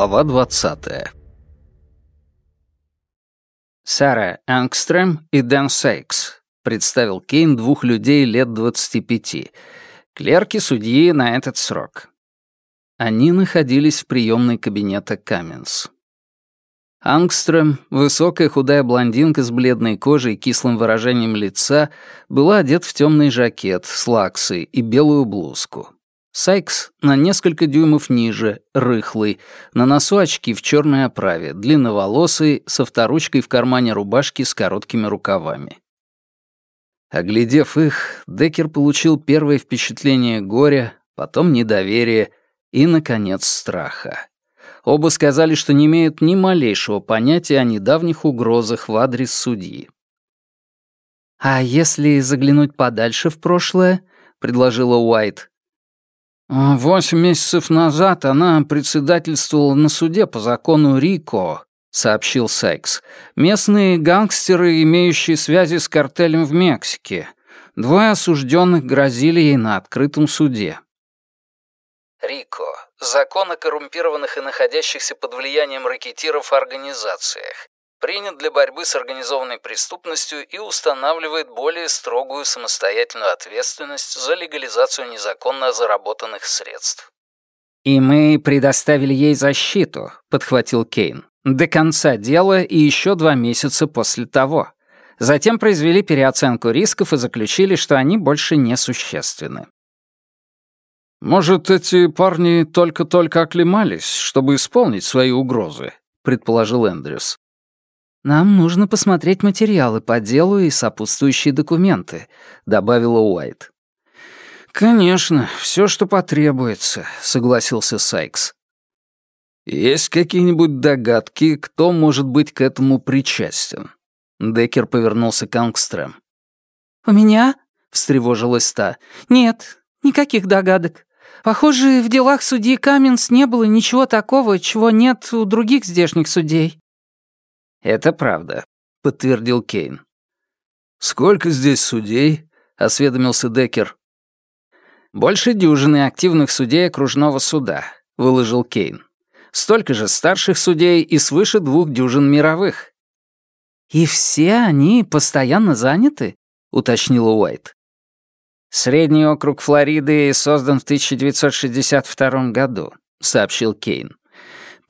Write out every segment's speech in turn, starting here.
Глава 20 «Сара Ангстрем и Дэн Сейкс», — представил Кейн двух людей лет 25, клерки судьи на этот срок. Они находились в приемной кабинета Каменс. Ангстрем, высокая худая блондинка с бледной кожей и кислым выражением лица, была одет в темный жакет, слаксы и белую блузку. Сайкс на несколько дюймов ниже, рыхлый, на носу очки в черной оправе, длинноволосый, со вторучкой в кармане рубашки с короткими рукавами. Оглядев их, Деккер получил первое впечатление горя, потом недоверия и, наконец, страха. Оба сказали, что не имеют ни малейшего понятия о недавних угрозах в адрес судьи. «А если заглянуть подальше в прошлое?» — предложила Уайт. «Восемь месяцев назад она председательствовала на суде по закону Рико», — сообщил Сайкс. «Местные гангстеры, имеющие связи с картелем в Мексике. Двое осужденных грозили ей на открытом суде». Рико Закон о коррумпированных и находящихся под влиянием рэкетиров организациях. Принят для борьбы с организованной преступностью и устанавливает более строгую самостоятельную ответственность за легализацию незаконно заработанных средств. «И мы предоставили ей защиту», — подхватил Кейн. «До конца дела и еще два месяца после того. Затем произвели переоценку рисков и заключили, что они больше не существенны. «Может, эти парни только-только оклемались, чтобы исполнить свои угрозы», — предположил Эндрюс. «Нам нужно посмотреть материалы по делу и сопутствующие документы», — добавила Уайт. «Конечно, все, что потребуется», — согласился Сайкс. «Есть какие-нибудь догадки, кто может быть к этому причастен?» Деккер повернулся к Ангстрем. «У меня?» — встревожилась та. «Нет, никаких догадок. Похоже, в делах судьи Каменс не было ничего такого, чего нет у других здешних судей». «Это правда», — подтвердил Кейн. «Сколько здесь судей?» — осведомился Деккер. «Больше дюжины активных судей окружного суда», — выложил Кейн. «Столько же старших судей и свыше двух дюжин мировых». «И все они постоянно заняты?» — уточнила Уайт. «Средний округ Флориды создан в 1962 году», — сообщил Кейн.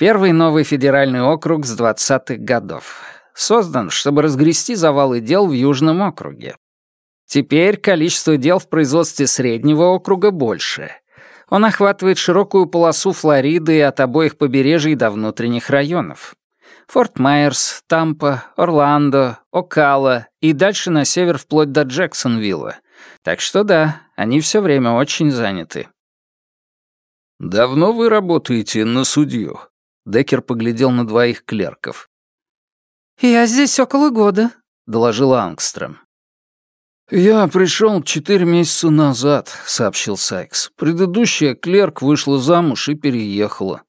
«Первый новый федеральный округ с 20-х годов. Создан, чтобы разгрести завалы дел в Южном округе. Теперь количество дел в производстве среднего округа больше. Он охватывает широкую полосу Флориды от обоих побережий до внутренних районов. Форт Майерс, Тампа, Орландо, Окала и дальше на север вплоть до Джексонвилла — так что да, они все время очень заняты. «Давно вы работаете на судью?» Деккер поглядел на двоих клерков. «Я здесь около года», — доложил Ангстром. «Я пришел четыре месяца назад», — сообщил Сайкс. «Предыдущая клерк вышла замуж и переехала».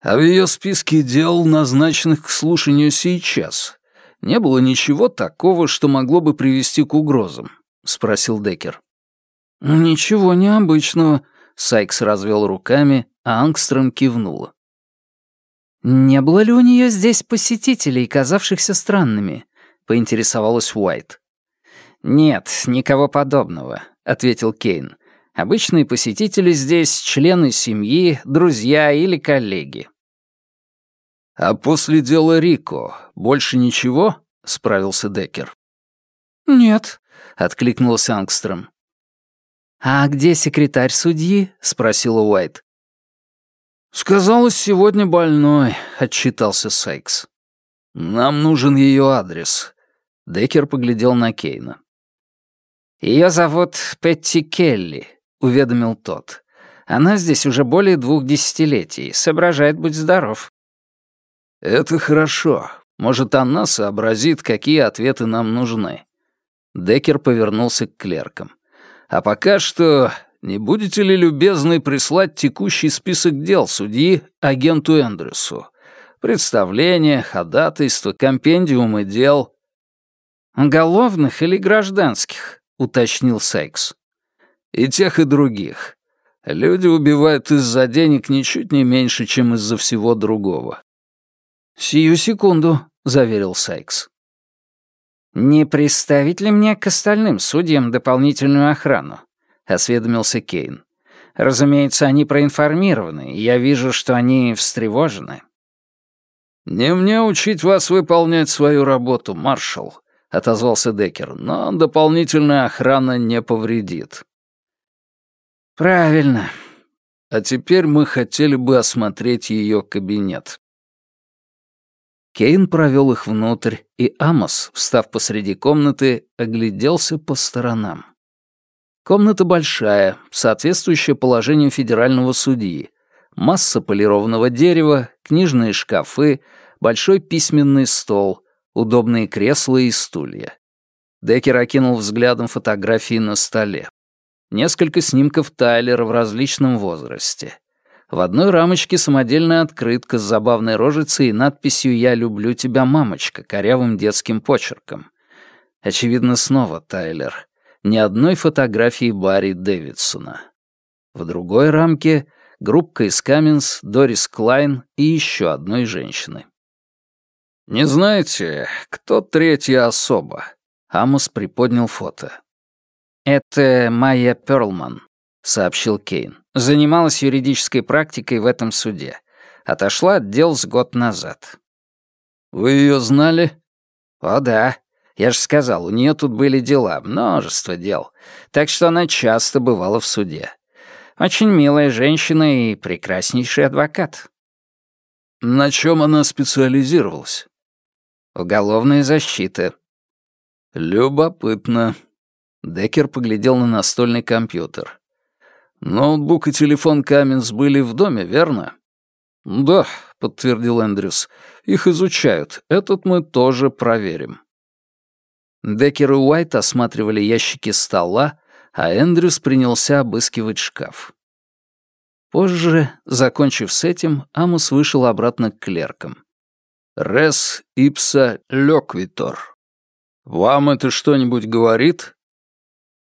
«А в ее списке дел, назначенных к слушанию сейчас, не было ничего такого, что могло бы привести к угрозам?» — спросил Деккер. «Ничего необычного», — Сайкс развел руками, а Ангстром кивнула. «Не было ли у нее здесь посетителей, казавшихся странными?» — поинтересовалась Уайт. «Нет, никого подобного», — ответил Кейн. «Обычные посетители здесь — члены семьи, друзья или коллеги». «А после дела Рико больше ничего?» — справился Деккер. «Нет», — откликнулся Ангстром. «А где секретарь судьи?» — спросила Уайт. «Сказалось, сегодня больной», — отчитался Сайкс. «Нам нужен ее адрес». Деккер поглядел на Кейна. «Ее зовут Петти Келли», — уведомил тот. «Она здесь уже более двух десятилетий. Соображает, будь здоров». «Это хорошо. Может, она сообразит, какие ответы нам нужны». Деккер повернулся к клеркам. «А пока что не будете ли любезны прислать текущий список дел судьи агенту Эндрюсу? Представления, ходатайства, компендиумы дел». «Уголовных или гражданских?» — уточнил Сайкс. «И тех, и других. Люди убивают из-за денег ничуть не меньше, чем из-за всего другого. «Сию секунду», — заверил Сайкс. «Не приставить ли мне к остальным судьям дополнительную охрану?» — осведомился Кейн. «Разумеется, они проинформированы, и я вижу, что они встревожены». «Не мне учить вас выполнять свою работу, маршал», — отозвался Деккер, «но дополнительная охрана не повредит». «Правильно. А теперь мы хотели бы осмотреть ее кабинет». Кейн провел их внутрь, и Амос, встав посреди комнаты, огляделся по сторонам. Комната большая, соответствующая положению федерального судьи. Масса полированного дерева, книжные шкафы, большой письменный стол, удобные кресла и стулья. Деккер окинул взглядом фотографии на столе. Несколько снимков Тайлера в различном возрасте. В одной рамочке самодельная открытка с забавной рожицей и надписью «Я люблю тебя, мамочка» корявым детским почерком. Очевидно, снова Тайлер. Ни одной фотографии Барри Дэвидсона. В другой рамке — группка из Каменс, Дорис Клайн и еще одной женщины. «Не знаете, кто третья особа?» Амос приподнял фото. «Это Майя Перлман», — сообщил Кейн. Занималась юридической практикой в этом суде. Отошла от дел с год назад. «Вы ее знали?» «О, да. Я же сказал, у нее тут были дела, множество дел. Так что она часто бывала в суде. Очень милая женщина и прекраснейший адвокат». «На чем она специализировалась?» «Уголовная защита». «Любопытно». Деккер поглядел на настольный компьютер. «Ноутбук и телефон Каменс были в доме, верно?» «Да», — подтвердил Эндрюс. «Их изучают. Этот мы тоже проверим». Деккер и Уайт осматривали ящики стола, а Эндрюс принялся обыскивать шкаф. Позже, закончив с этим, Амус вышел обратно к клеркам. «Рес ипса лёквитор. Вам это что-нибудь говорит?»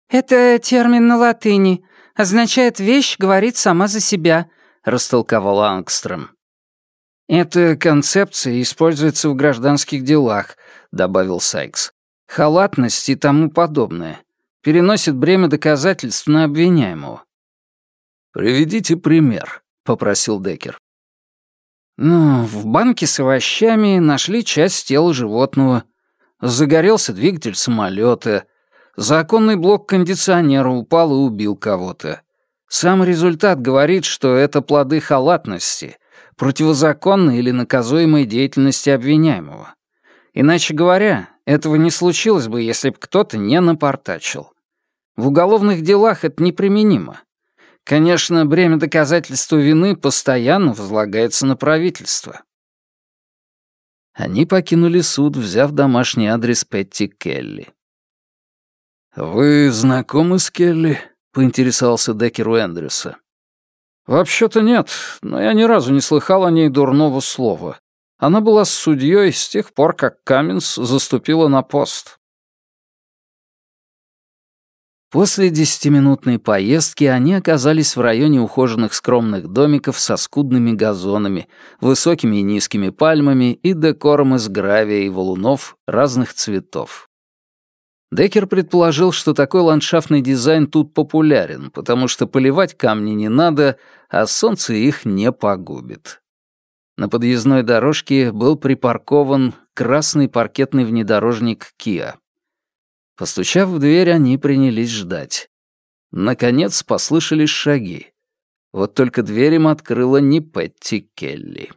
«Это термин на латыни», означает «вещь говорит сама за себя», — растолковал Ангстром. «Эта концепция используется в гражданских делах», — добавил Сайкс. «Халатность и тому подобное. Переносит бремя доказательств на обвиняемого». «Приведите пример», — попросил Деккер. «Ну, в банке с овощами нашли часть тела животного. Загорелся двигатель самолета. Законный блок кондиционера упал и убил кого-то. Сам результат говорит, что это плоды халатности, противозаконной или наказуемой деятельности обвиняемого. Иначе говоря, этого не случилось бы, если бы кто-то не напортачил. В уголовных делах это неприменимо. Конечно, бремя доказательства вины постоянно возлагается на правительство. Они покинули суд, взяв домашний адрес Петти Келли. «Вы знакомы с Келли?» — поинтересовался Деккер у Эндрюса. «Вообще-то нет, но я ни разу не слыхал о ней дурного слова. Она была с судьей с тех пор, как Каменс заступила на пост». После десятиминутной поездки они оказались в районе ухоженных скромных домиков со скудными газонами, высокими и низкими пальмами и декором из гравия и валунов разных цветов. Деккер предположил, что такой ландшафтный дизайн тут популярен, потому что поливать камни не надо, а солнце их не погубит. На подъездной дорожке был припаркован красный паркетный внедорожник Kia. Постучав в дверь, они принялись ждать. Наконец послышались шаги. Вот только дверь им открыла не Петти Келли.